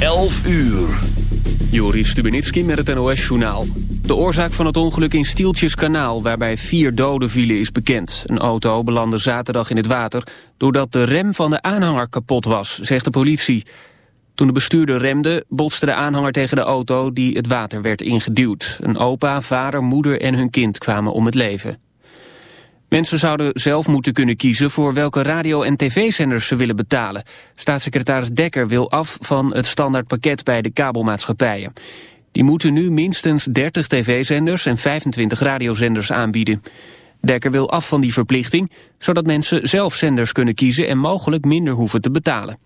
11 uur. Joris Stubenitski met het NOS-journaal. De oorzaak van het ongeluk in Stieltjeskanaal, waarbij vier doden vielen, is bekend. Een auto belandde zaterdag in het water doordat de rem van de aanhanger kapot was, zegt de politie. Toen de bestuurder remde, botste de aanhanger tegen de auto die het water werd ingeduwd. Een opa, vader, moeder en hun kind kwamen om het leven. Mensen zouden zelf moeten kunnen kiezen voor welke radio- en tv-zenders ze willen betalen. Staatssecretaris Dekker wil af van het standaardpakket bij de kabelmaatschappijen. Die moeten nu minstens 30 tv-zenders en 25 radiozenders aanbieden. Dekker wil af van die verplichting, zodat mensen zelf zenders kunnen kiezen en mogelijk minder hoeven te betalen.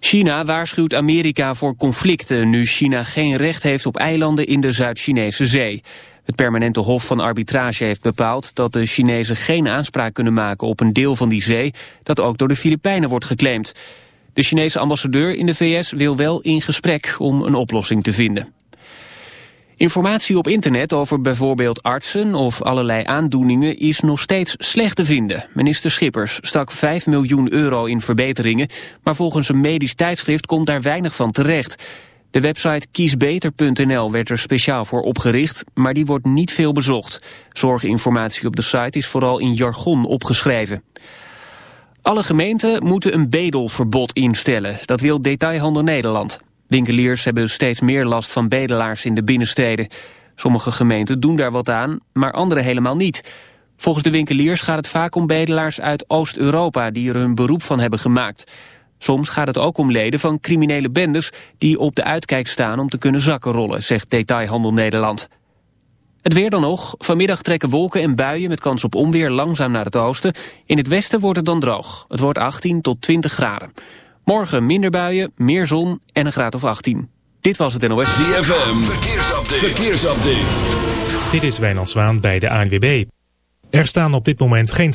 China waarschuwt Amerika voor conflicten nu China geen recht heeft op eilanden in de Zuid-Chinese zee. Het permanente hof van arbitrage heeft bepaald dat de Chinezen geen aanspraak kunnen maken op een deel van die zee dat ook door de Filipijnen wordt geclaimd. De Chinese ambassadeur in de VS wil wel in gesprek om een oplossing te vinden. Informatie op internet over bijvoorbeeld artsen of allerlei aandoeningen is nog steeds slecht te vinden. Minister Schippers stak 5 miljoen euro in verbeteringen, maar volgens een medisch tijdschrift komt daar weinig van terecht. De website kiesbeter.nl werd er speciaal voor opgericht, maar die wordt niet veel bezocht. Zorginformatie op de site is vooral in jargon opgeschreven. Alle gemeenten moeten een bedelverbod instellen. Dat wil Detailhandel Nederland. Winkeliers hebben steeds meer last van bedelaars in de binnensteden. Sommige gemeenten doen daar wat aan, maar andere helemaal niet. Volgens de winkeliers gaat het vaak om bedelaars uit Oost-Europa... die er hun beroep van hebben gemaakt. Soms gaat het ook om leden van criminele bendes... die op de uitkijk staan om te kunnen zakken rollen, zegt Detailhandel Nederland. Het weer dan nog. Vanmiddag trekken wolken en buien met kans op onweer langzaam naar het oosten. In het westen wordt het dan droog. Het wordt 18 tot 20 graden. Morgen minder buien, meer zon en een graad of 18. Dit was het NOS. ZFM, verkeersupdate. verkeersupdate. Dit is Wijnand Zwaan bij de ANWB. Er staan op dit moment geen...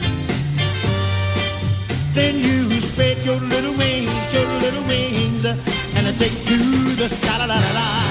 Then you spread your little wings, your little wings, and I take to the sky. La, la, la, la.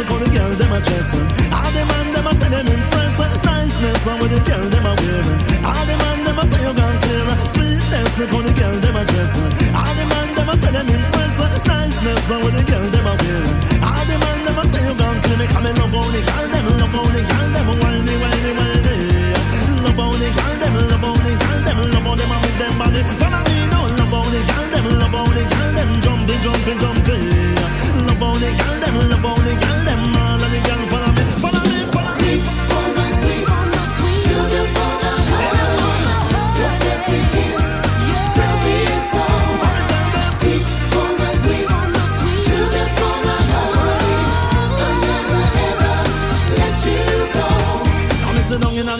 look how the girl them a dress. A man say you gone clear. Sweetness, the girl them a dress. All the man them a tell them impress. Niceness, how the girl them a wear. All the man them a say you gone clear. Me come and love the girl them, love the girl them whiny, whiny, whiny. Love the girl them, love the girl them, love them a move them body. Follow me now, love how the girl them, love the girl them jumpy, jumpy, jumpy. Love the girl them, love the girl them, all of the girl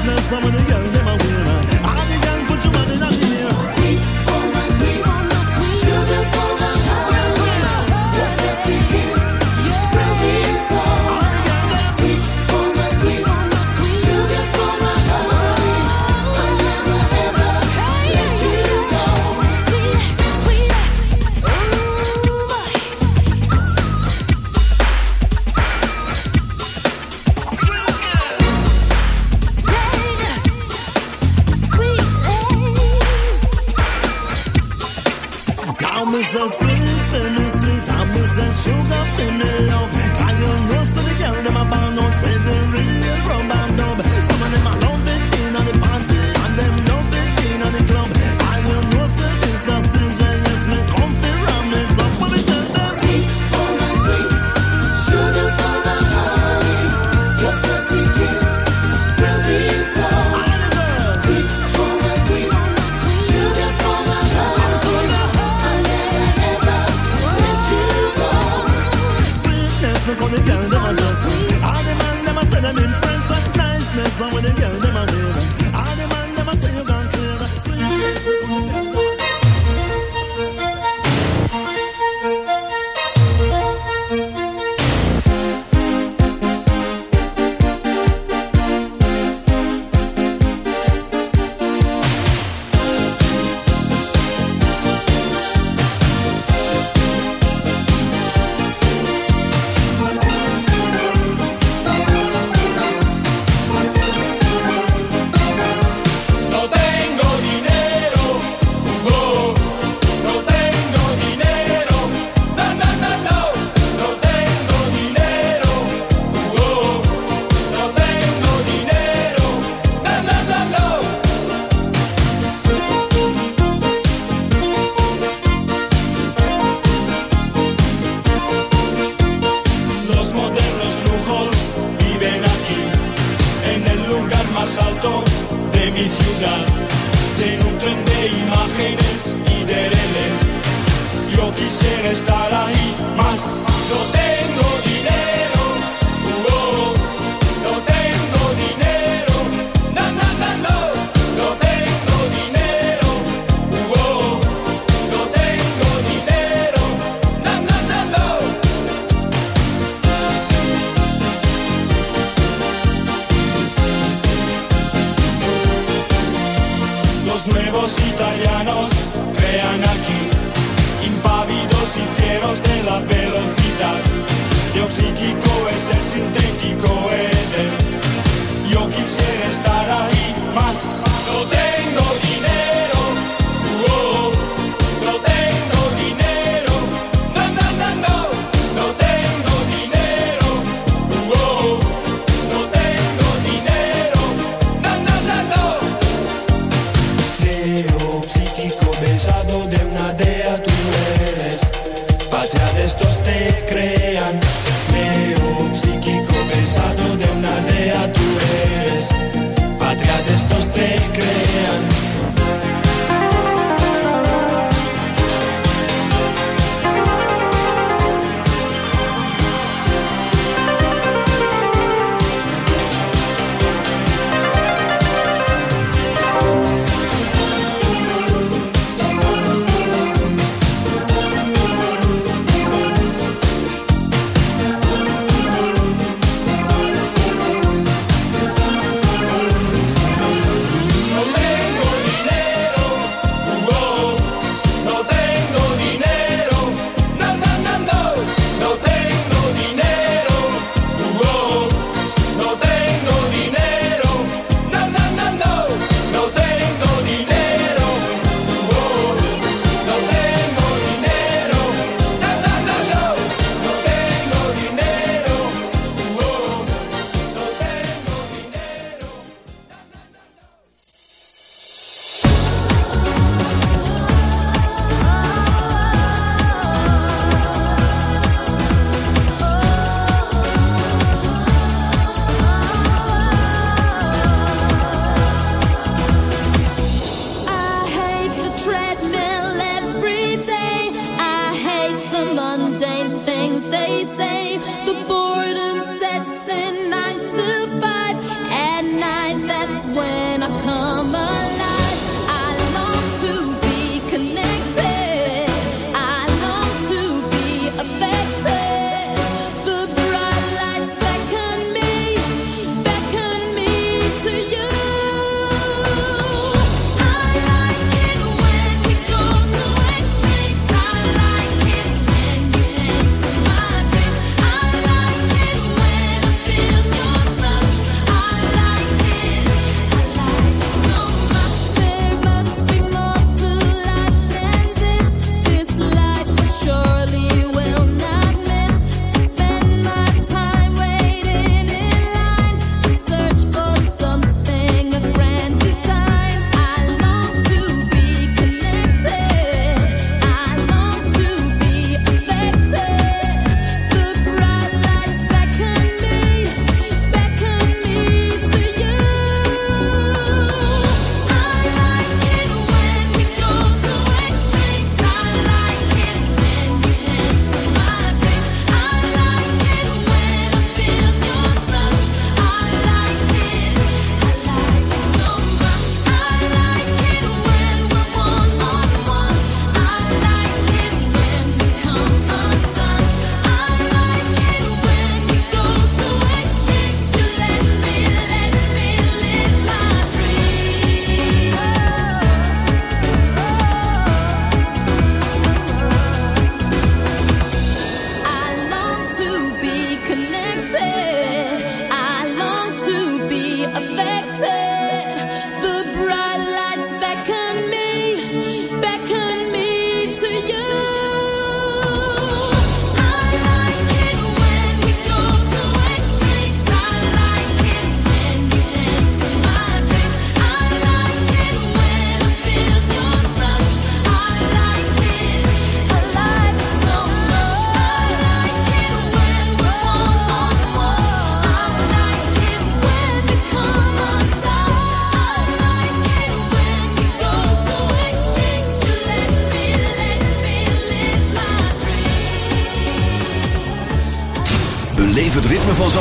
Niceness, how the girl them a wear. All the girl put your body in the. Sweet, oh my sweet, sugar for my vita se nutren de imágenes y de Ellen. Yo quisiera estar ahí, más no tengo dinero.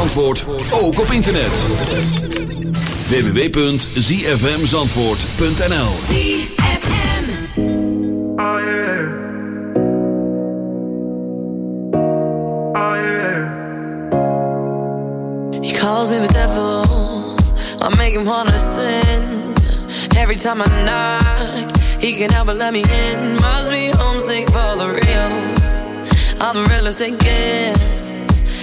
Zandvoort ook op internet. www.zfmzandvoort.nl ZFM Oh yeah Oh He calls I make him wanna sin. Every time I knock He can help let me in. Must be homesick for the real. All the real estate,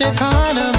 it's harder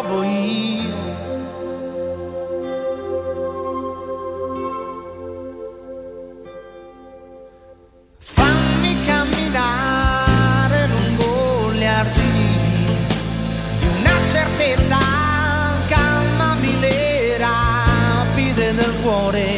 trovo io. Fammi camminare lungo gli argini una certezza, calmami le rapide del cuore.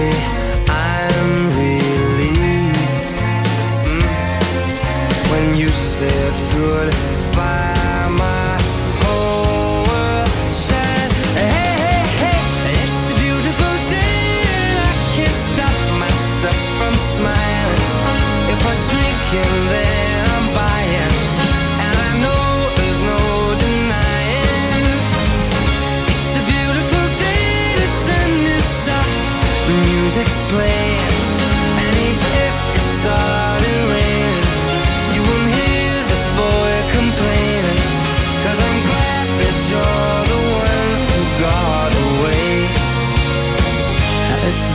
yeah.